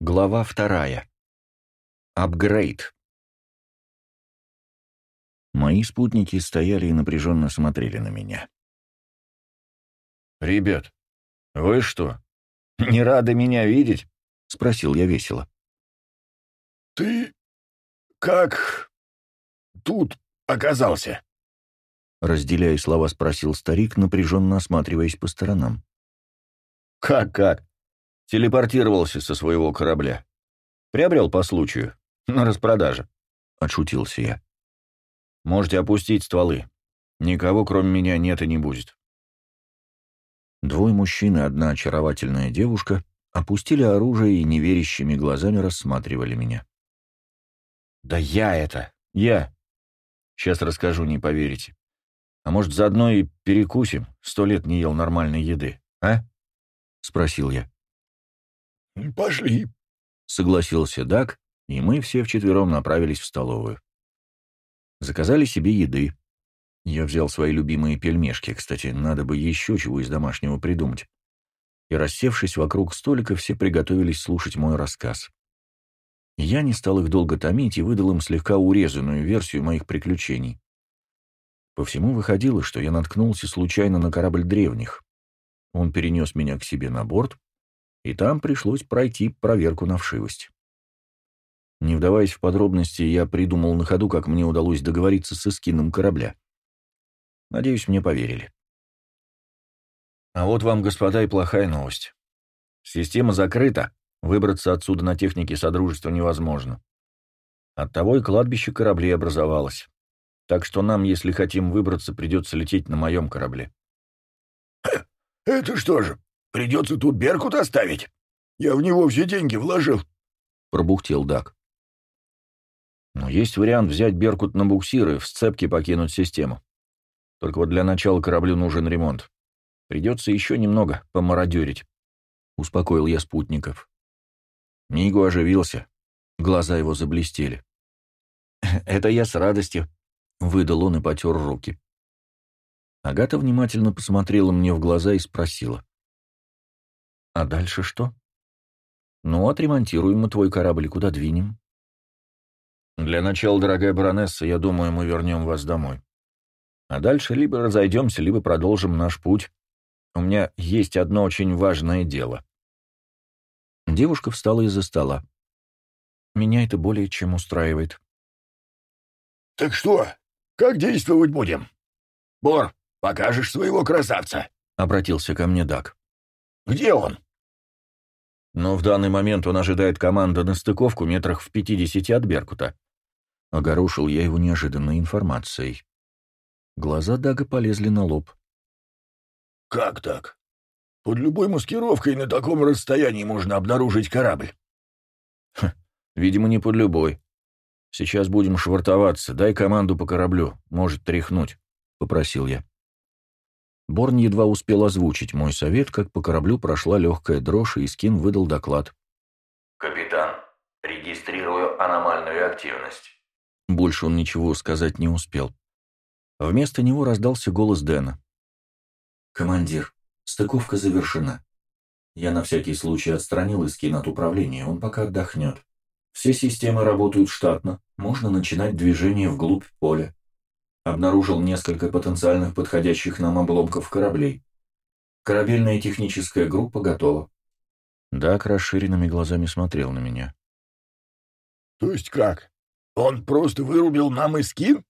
Глава вторая. Апгрейд. Мои спутники стояли и напряженно смотрели на меня. «Ребят, вы что, не рады меня видеть?» — спросил я весело. «Ты как тут оказался?» Разделяя слова, спросил старик, напряженно осматриваясь по сторонам. «Как-как? Телепортировался со своего корабля. Приобрел по случаю, на распродаже», — отшутился я. «Можете опустить стволы. Никого, кроме меня, нет и не будет». Двое мужчин и одна очаровательная девушка опустили оружие и неверящими глазами рассматривали меня. «Да я это! Я! Сейчас расскажу, не поверите. А может, заодно и перекусим? Сто лет не ел нормальной еды, а?» — спросил я. «Пошли», — согласился Дак, и мы все вчетвером направились в столовую. Заказали себе еды. Я взял свои любимые пельмешки, кстати, надо бы еще чего из домашнего придумать. И, рассевшись вокруг столика, все приготовились слушать мой рассказ. Я не стал их долго томить и выдал им слегка урезанную версию моих приключений. По всему выходило, что я наткнулся случайно на корабль древних. Он перенес меня к себе на борт, и там пришлось пройти проверку на вшивость. Не вдаваясь в подробности, я придумал на ходу, как мне удалось договориться с эскином корабля. Надеюсь, мне поверили. А вот вам, господа, и плохая новость. Система закрыта, выбраться отсюда на технике Содружества невозможно. Оттого и кладбище кораблей образовалось. Так что нам, если хотим выбраться, придется лететь на моем корабле. «Это что же, Придется тут Беркут оставить. Я в него все деньги вложил. Пробухтел Дак. Но есть вариант взять Беркут на буксир и в сцепке покинуть систему. Только вот для начала кораблю нужен ремонт. Придется еще немного помародерить. Успокоил я спутников. Мигу оживился. Глаза его заблестели. «Это я с радостью», — выдал он и потер руки. Агата внимательно посмотрела мне в глаза и спросила. А дальше что? Ну, отремонтируем мы твой корабль и куда двинем? Для начала, дорогая баронесса, я думаю, мы вернем вас домой. А дальше либо разойдемся, либо продолжим наш путь. У меня есть одно очень важное дело. Девушка встала из-за стола. Меня это более чем устраивает. «Так что, как действовать будем? Бор, покажешь своего красавца?» — обратился ко мне Дак. «Где он?» Но в данный момент он ожидает команды на стыковку метрах в пятидесяти от Беркута. Огорошил я его неожиданной информацией. Глаза Дага полезли на лоб. «Как так? Под любой маскировкой на таком расстоянии можно обнаружить корабль». Ха, видимо, не под любой. Сейчас будем швартоваться. Дай команду по кораблю. Может тряхнуть», — попросил я. Борн едва успел озвучить мой совет, как по кораблю прошла легкая дрожь, и Скин выдал доклад. «Капитан, регистрирую аномальную активность». Больше он ничего сказать не успел. Вместо него раздался голос Дэна. «Командир, стыковка завершена. Я на всякий случай отстранил Искин от управления, он пока отдохнет. Все системы работают штатно, можно начинать движение вглубь поля. Обнаружил несколько потенциальных подходящих нам обломков кораблей. Корабельная техническая группа готова. Дак расширенными глазами смотрел на меня. «То есть как? Он просто вырубил нам эскин?»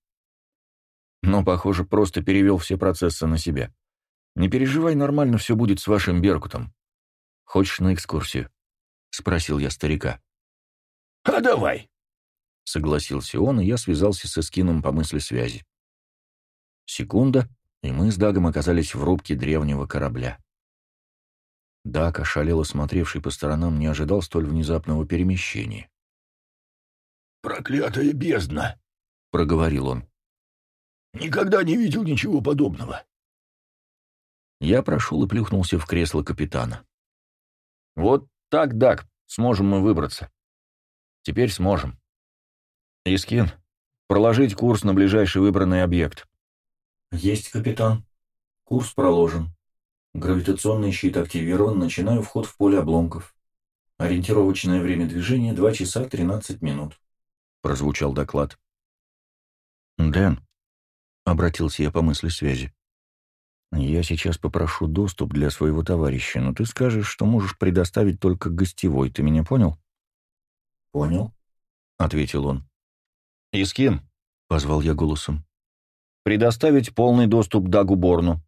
«Но, похоже, просто перевел все процессы на себя. Не переживай, нормально все будет с вашим Беркутом. Хочешь на экскурсию?» — спросил я старика. «А давай!» — согласился он, и я связался с эскином по мысли связи. Секунда, и мы с Дагом оказались в рубке древнего корабля. Даг, ошалело смотревший по сторонам, не ожидал столь внезапного перемещения. «Проклятая бездна!» — проговорил он. «Никогда не видел ничего подобного». Я прошел и плюхнулся в кресло капитана. «Вот так, Даг, сможем мы выбраться. Теперь сможем. Искин, проложить курс на ближайший выбранный объект. «Есть, капитан. Курс проложен. Гравитационный щит активирован, начинаю вход в поле обломков». Ориентировочное время движения 2 часа 13 минут», — прозвучал доклад. «Дэн», — обратился я по мысли связи, — «я сейчас попрошу доступ для своего товарища, но ты скажешь, что можешь предоставить только гостевой, ты меня понял?» «Понял», — ответил он. «Искин», — позвал я голосом. «Предоставить полный доступ Дагу Борну».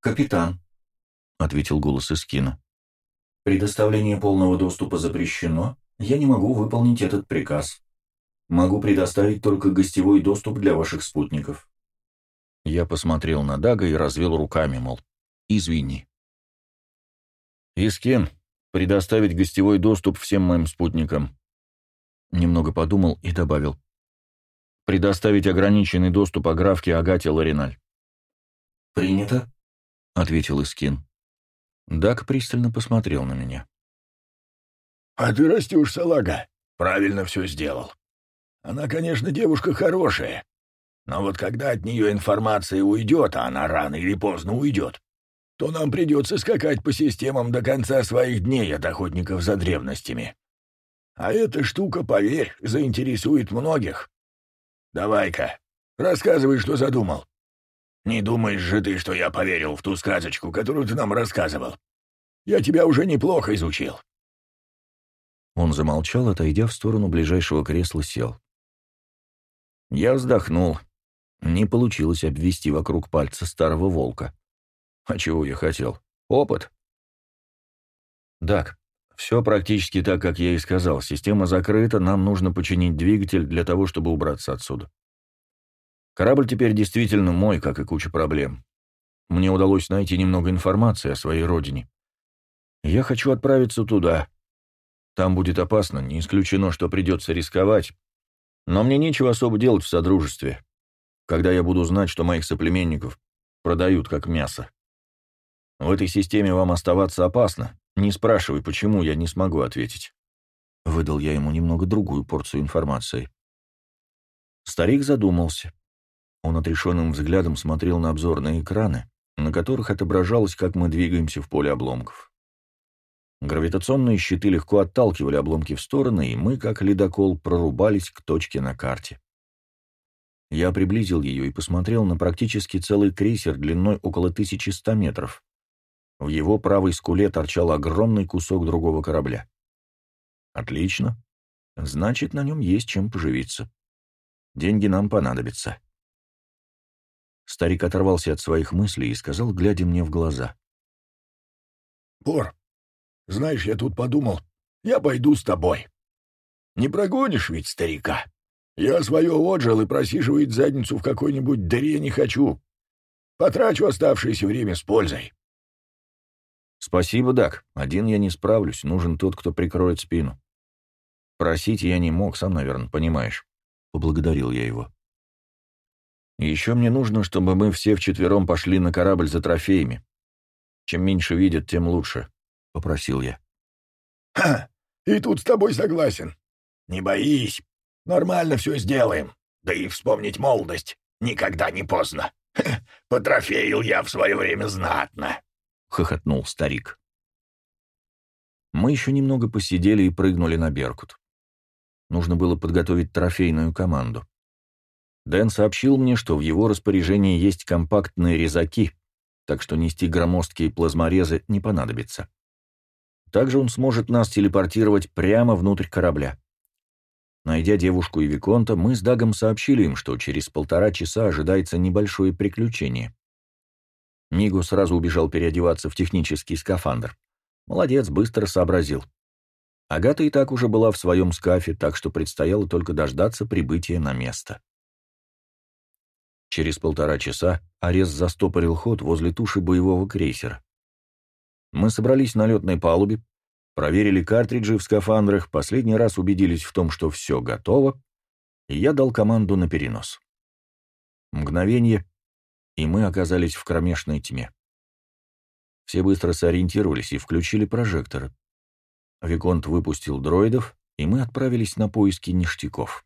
«Капитан», — ответил голос Искина. «Предоставление полного доступа запрещено. Я не могу выполнить этот приказ. Могу предоставить только гостевой доступ для ваших спутников». Я посмотрел на Дага и развел руками, мол, извини. «Искин, предоставить гостевой доступ всем моим спутникам». Немного подумал и добавил. «Предоставить ограниченный доступ Аграфке Агате Лариналь». «Принято», — ответил Искин. Даг пристально посмотрел на меня. «А ты растешь, салага. Правильно все сделал. Она, конечно, девушка хорошая, но вот когда от нее информация уйдет, а она рано или поздно уйдет, то нам придется скакать по системам до конца своих дней от охотников за древностями. А эта штука, поверь, заинтересует многих. Давай-ка, рассказывай, что задумал. Не думаешь же ты, что я поверил в ту сказочку, которую ты нам рассказывал? Я тебя уже неплохо изучил». Он замолчал, отойдя в сторону ближайшего кресла, сел. Я вздохнул. Не получилось обвести вокруг пальца старого волка. А чего я хотел? Опыт. Так, все практически так, как я и сказал. Система закрыта, нам нужно починить двигатель для того, чтобы убраться отсюда. Корабль теперь действительно мой, как и куча проблем. Мне удалось найти немного информации о своей родине. Я хочу отправиться туда. Там будет опасно, не исключено, что придется рисковать. Но мне нечего особо делать в Содружестве, когда я буду знать, что моих соплеменников продают как мясо. В этой системе вам оставаться опасно. Не спрашивай, почему, я не смогу ответить. Выдал я ему немного другую порцию информации. Старик задумался. Он отрешенным взглядом смотрел на обзорные экраны, на которых отображалось, как мы двигаемся в поле обломков. Гравитационные щиты легко отталкивали обломки в стороны, и мы, как ледокол, прорубались к точке на карте. Я приблизил ее и посмотрел на практически целый крейсер длиной около 1100 метров. В его правой скуле торчал огромный кусок другого корабля. Отлично. Значит, на нем есть чем поживиться. Деньги нам понадобятся. Старик оторвался от своих мыслей и сказал, глядя мне в глаза. «Бор, знаешь, я тут подумал, я пойду с тобой. Не прогонишь ведь старика? Я свое отжил и просиживать задницу в какой-нибудь дыре не хочу. Потрачу оставшееся время с пользой». «Спасибо, Дак. Один я не справлюсь. Нужен тот, кто прикроет спину. Просить я не мог, сам, наверное, понимаешь». Поблагодарил я его. Еще мне нужно, чтобы мы все вчетвером пошли на корабль за трофеями. Чем меньше видят, тем лучше, — попросил я. «Ха! И тут с тобой согласен. Не боись. Нормально все сделаем. Да и вспомнить молодость никогда не поздно. Ха, потрофеил я в свое время знатно», — хохотнул старик. Мы еще немного посидели и прыгнули на Беркут. Нужно было подготовить трофейную команду. Дэн сообщил мне, что в его распоряжении есть компактные резаки, так что нести громоздкие плазморезы не понадобится. Также он сможет нас телепортировать прямо внутрь корабля. Найдя девушку и Виконта, мы с Дагом сообщили им, что через полтора часа ожидается небольшое приключение. Мигу сразу убежал переодеваться в технический скафандр. Молодец, быстро сообразил. Агата и так уже была в своем скафе, так что предстояло только дождаться прибытия на место. Через полтора часа Арес застопорил ход возле туши боевого крейсера. Мы собрались на летной палубе, проверили картриджи в скафандрах, последний раз убедились в том, что все готово, и я дал команду на перенос. Мгновение, и мы оказались в кромешной тьме. Все быстро сориентировались и включили прожекторы. Виконт выпустил дроидов, и мы отправились на поиски ништяков.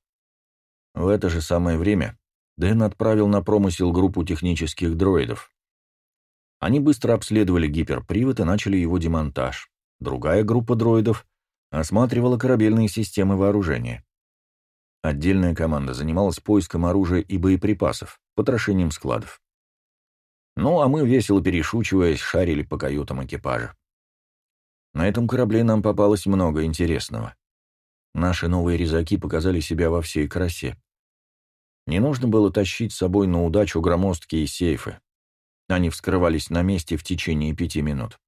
В это же самое время Дэн отправил на промысел группу технических дроидов. Они быстро обследовали гиперпривод и начали его демонтаж. другая группа дроидов осматривала корабельные системы вооружения. Отдельная команда занималась поиском оружия и боеприпасов, потрошением складов. Ну, а мы, весело перешучиваясь, шарили по каютам экипажа. На этом корабле нам попалось много интересного. Наши новые резаки показали себя во всей красе. Не нужно было тащить с собой на удачу громоздкие сейфы. Они вскрывались на месте в течение пяти минут.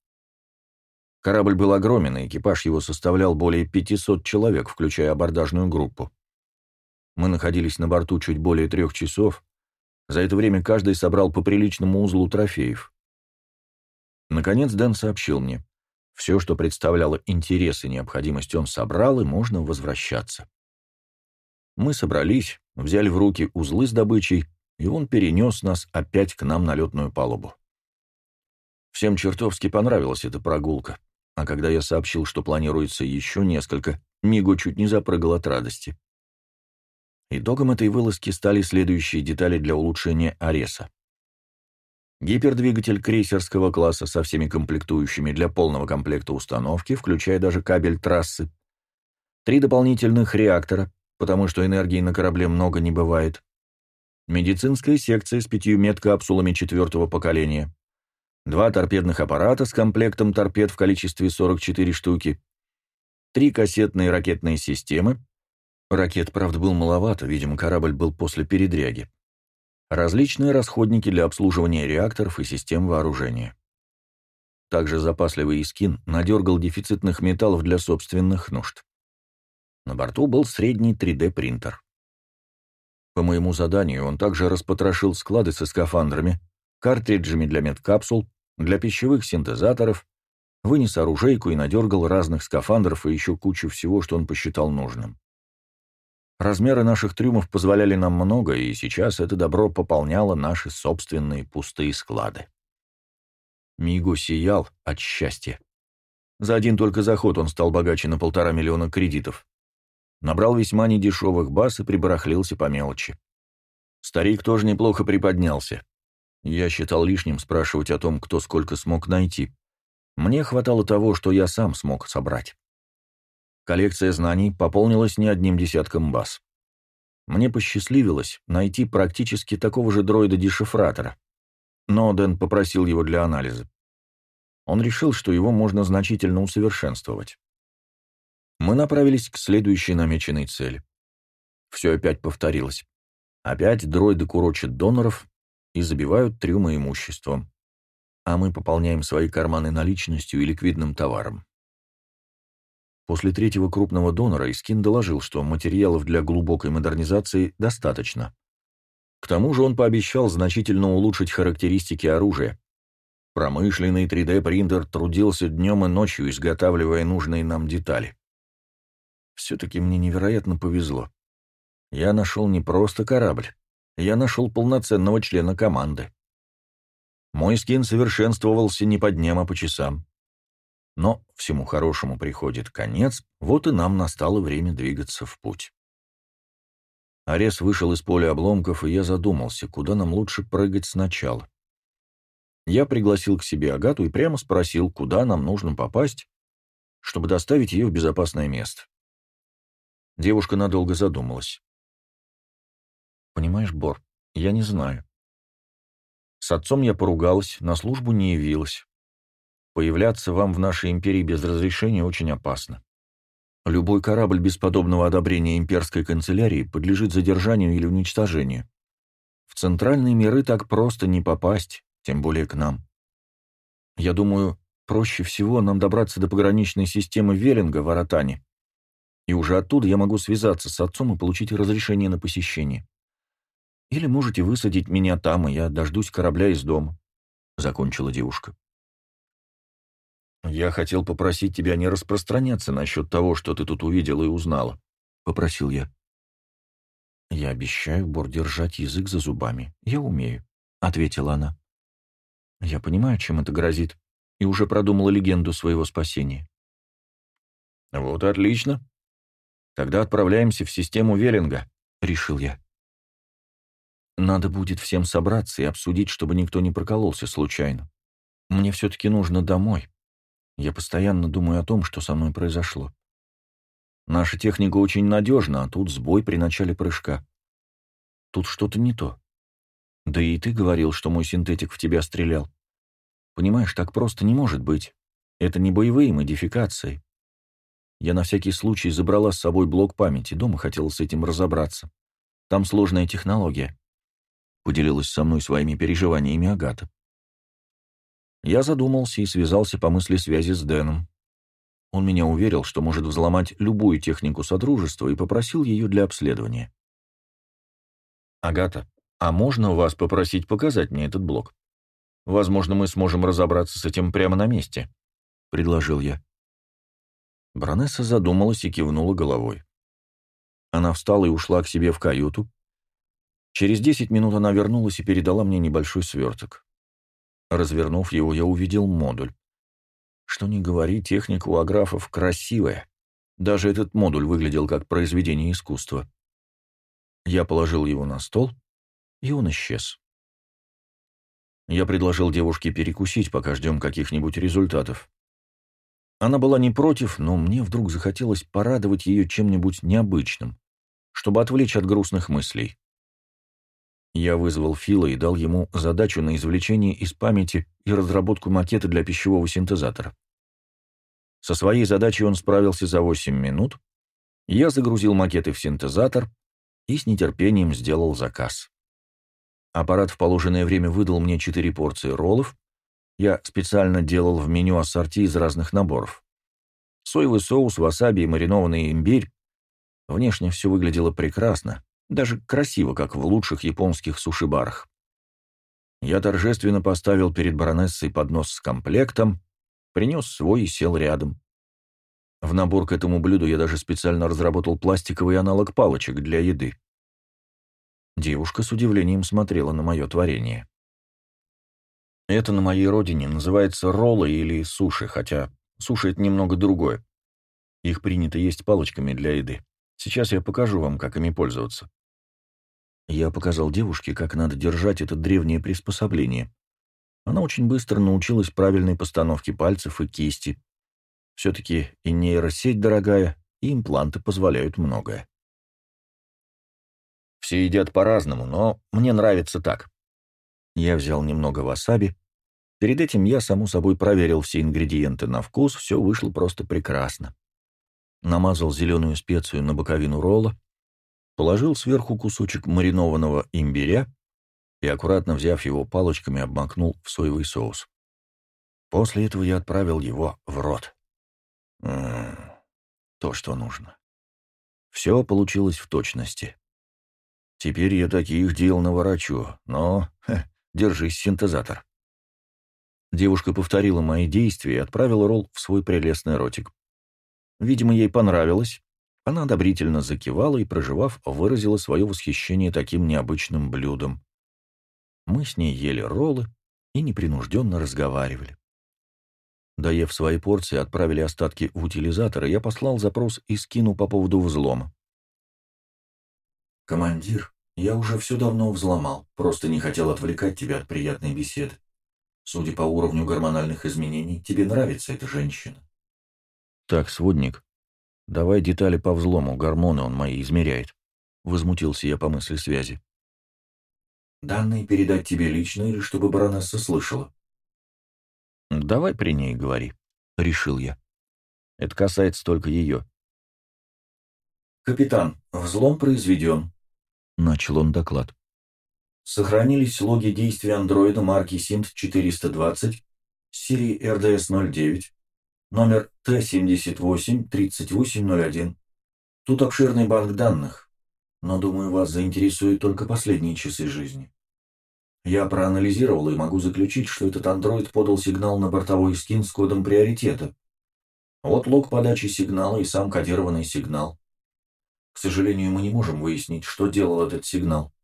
Корабль был огромен, и экипаж его составлял более 500 человек, включая абордажную группу. Мы находились на борту чуть более трех часов. За это время каждый собрал по приличному узлу трофеев. Наконец Дэн сообщил мне. Все, что представляло интерес и необходимость, он собрал, и можно возвращаться. Мы собрались, взяли в руки узлы с добычей, и он перенес нас опять к нам на летную палубу. Всем чертовски понравилась эта прогулка, а когда я сообщил, что планируется еще несколько, Миго чуть не запрыгал от радости. Итогом этой вылазки стали следующие детали для улучшения Ареса. Гипердвигатель крейсерского класса со всеми комплектующими для полного комплекта установки, включая даже кабель трассы. Три дополнительных реактора, потому что энергии на корабле много не бывает. Медицинская секция с пятью медкапсулами четвертого поколения. Два торпедных аппарата с комплектом торпед в количестве 44 штуки. Три кассетные ракетные системы. Ракет, правда, был маловато, видимо, корабль был после передряги различные расходники для обслуживания реакторов и систем вооружения. Также запасливый Искин надергал дефицитных металлов для собственных нужд. На борту был средний 3D-принтер. По моему заданию он также распотрошил склады со скафандрами, картриджами для медкапсул, для пищевых синтезаторов, вынес оружейку и надергал разных скафандров и еще кучу всего, что он посчитал нужным. Размеры наших трюмов позволяли нам много, и сейчас это добро пополняло наши собственные пустые склады. Миго сиял от счастья. За один только заход он стал богаче на полтора миллиона кредитов. Набрал весьма недешевых баз и прибарахлился по мелочи. Старик тоже неплохо приподнялся. Я считал лишним спрашивать о том, кто сколько смог найти. Мне хватало того, что я сам смог собрать. Коллекция знаний пополнилась не одним десятком баз. Мне посчастливилось найти практически такого же дроида-дешифратора, но Дэн попросил его для анализа. Он решил, что его можно значительно усовершенствовать. Мы направились к следующей намеченной цели. Все опять повторилось. Опять дроиды курочат доноров и забивают трюмы имуществом. А мы пополняем свои карманы наличностью и ликвидным товаром. После третьего крупного донора Искин доложил, что материалов для глубокой модернизации достаточно. К тому же он пообещал значительно улучшить характеристики оружия. Промышленный 3D-принтер трудился днем и ночью, изготавливая нужные нам детали. Все-таки мне невероятно повезло. Я нашел не просто корабль, я нашел полноценного члена команды. Мой скин совершенствовался не по дням, а по часам. Но всему хорошему приходит конец, вот и нам настало время двигаться в путь. Арес вышел из поля обломков, и я задумался, куда нам лучше прыгать сначала. Я пригласил к себе Агату и прямо спросил, куда нам нужно попасть, чтобы доставить ее в безопасное место. Девушка надолго задумалась. «Понимаешь, Бор, я не знаю. С отцом я поругалась, на службу не явилась. Появляться вам в нашей империи без разрешения очень опасно. Любой корабль без подобного одобрения имперской канцелярии подлежит задержанию или уничтожению. В центральные миры так просто не попасть, тем более к нам. Я думаю, проще всего нам добраться до пограничной системы Веллинга в Аратане, и уже оттуда я могу связаться с отцом и получить разрешение на посещение. Или можете высадить меня там, и я дождусь корабля из дома», — закончила девушка. «Я хотел попросить тебя не распространяться насчет того, что ты тут увидела и узнала», — попросил я. «Я обещаю, Бор, держать язык за зубами. Я умею», — ответила она. «Я понимаю, чем это грозит, и уже продумала легенду своего спасения». «Вот отлично. Тогда отправляемся в систему Веллинга», — решил я. «Надо будет всем собраться и обсудить, чтобы никто не прокололся случайно. Мне все-таки нужно домой». Я постоянно думаю о том, что со мной произошло. Наша техника очень надежна, а тут сбой при начале прыжка. Тут что-то не то. Да и ты говорил, что мой синтетик в тебя стрелял. Понимаешь, так просто не может быть. Это не боевые модификации. Я на всякий случай забрала с собой блок памяти, дома хотела с этим разобраться. Там сложная технология. Поделилась со мной своими переживаниями Агата. Я задумался и связался по мысли связи с Дэном. Он меня уверил, что может взломать любую технику Содружества и попросил ее для обследования. «Агата, а можно вас попросить показать мне этот блок? Возможно, мы сможем разобраться с этим прямо на месте», — предложил я. Баронесса задумалась и кивнула головой. Она встала и ушла к себе в каюту. Через десять минут она вернулась и передала мне небольшой сверток. Развернув его, я увидел модуль. Что ни говори, техника у аграфов красивая. Даже этот модуль выглядел как произведение искусства. Я положил его на стол, и он исчез. Я предложил девушке перекусить, пока ждем каких-нибудь результатов. Она была не против, но мне вдруг захотелось порадовать ее чем-нибудь необычным, чтобы отвлечь от грустных мыслей. Я вызвал Фила и дал ему задачу на извлечение из памяти и разработку макета для пищевого синтезатора. Со своей задачей он справился за 8 минут, я загрузил макеты в синтезатор и с нетерпением сделал заказ. Аппарат в положенное время выдал мне 4 порции роллов, я специально делал в меню ассорти из разных наборов. Соевый соус, васаби и маринованный имбирь. Внешне все выглядело прекрасно, даже красиво, как в лучших японских суши-барах. Я торжественно поставил перед баронессой поднос с комплектом, принес свой и сел рядом. В набор к этому блюду я даже специально разработал пластиковый аналог палочек для еды. Девушка с удивлением смотрела на мое творение. Это на моей родине называется роллы или суши, хотя суши — это немного другое. Их принято есть палочками для еды. Сейчас я покажу вам, как ими пользоваться. Я показал девушке, как надо держать это древнее приспособление. Она очень быстро научилась правильной постановке пальцев и кисти. Все-таки и нейросеть дорогая, и импланты позволяют многое. Все едят по-разному, но мне нравится так. Я взял немного васаби. Перед этим я, само собой, проверил все ингредиенты на вкус, все вышло просто прекрасно. Намазал зеленую специю на боковину ролла, положил сверху кусочек маринованного имбиря и, аккуратно взяв его палочками, обмакнул в соевый соус. После этого я отправил его в рот. М -м -м, то, что нужно. Все получилось в точности. Теперь я таких дел наворочу, но... Хе, держись, синтезатор. Девушка повторила мои действия и отправила ролл в свой прелестный ротик. Видимо, ей понравилось, она одобрительно закивала и, проживав, выразила свое восхищение таким необычным блюдом. Мы с ней ели роллы и непринужденно разговаривали. Доев свои порции, отправили остатки в утилизатор, и я послал запрос и скину по поводу взлома. «Командир, я уже все давно взломал, просто не хотел отвлекать тебя от приятной беседы. Судя по уровню гормональных изменений, тебе нравится эта женщина». «Так, сводник, «Давай детали по взлому, гормоны он мои измеряет», — возмутился я по мысли связи. «Данные передать тебе лично или чтобы баронесса слышала?» «Давай при ней говори», — решил я. «Это касается только ее». «Капитан, взлом произведен», — начал он доклад. «Сохранились логи действия андроида марки SIMT-420 серии RDS-09 Номер Т-78-3801. Тут обширный банк данных, но, думаю, вас заинтересуют только последние часы жизни. Я проанализировал и могу заключить, что этот андроид подал сигнал на бортовой скин с кодом приоритета. Вот лог подачи сигнала и сам кодированный сигнал. К сожалению, мы не можем выяснить, что делал этот сигнал.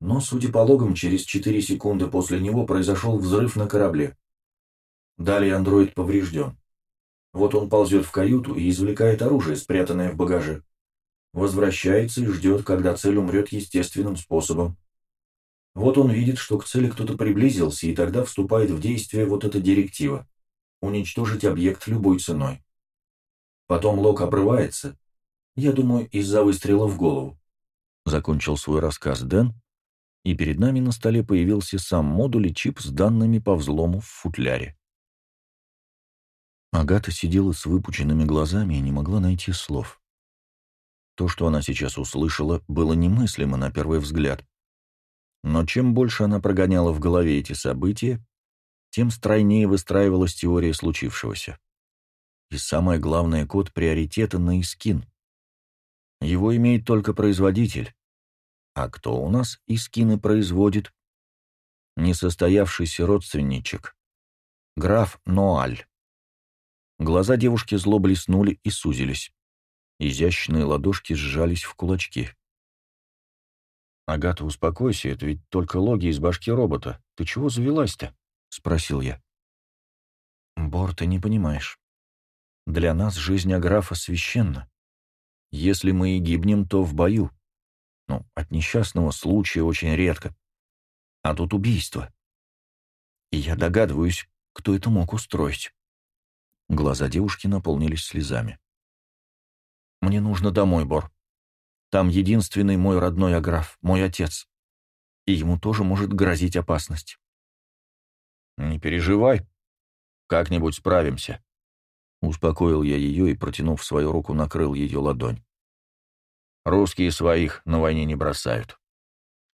Но, судя по логам, через 4 секунды после него произошел взрыв на корабле. Далее андроид поврежден. Вот он ползет в каюту и извлекает оружие, спрятанное в багаже. Возвращается и ждет, когда цель умрет естественным способом. Вот он видит, что к цели кто-то приблизился, и тогда вступает в действие вот эта директива. уничтожить объект любой ценой. Потом лог обрывается, я думаю, из-за выстрела в голову. Закончил свой рассказ Дэн, и перед нами на столе появился сам модуль и чип с данными по взлому в футляре. Агата сидела с выпученными глазами и не могла найти слов. То, что она сейчас услышала, было немыслимо на первый взгляд. Но чем больше она прогоняла в голове эти события, тем стройнее выстраивалась теория случившегося. И самое главное, код приоритета на Искин. Его имеет только производитель. А кто у нас Искины производит? Несостоявшийся родственничек. Граф Ноаль. Глаза девушки зло блеснули и сузились. Изящные ладошки сжались в кулачки. «Агата, успокойся, это ведь только логи из башки робота. Ты чего завелась-то?» — спросил я. «Бор, ты не понимаешь. Для нас жизнь Аграфа священна. Если мы и гибнем, то в бою. Ну, от несчастного случая очень редко. А тут убийство. И я догадываюсь, кто это мог устроить». Глаза девушки наполнились слезами. «Мне нужно домой, Бор. Там единственный мой родной Аграф, мой отец. И ему тоже может грозить опасность. «Не переживай. Как-нибудь справимся». Успокоил я ее и, протянув свою руку, накрыл ее ладонь. «Русские своих на войне не бросают».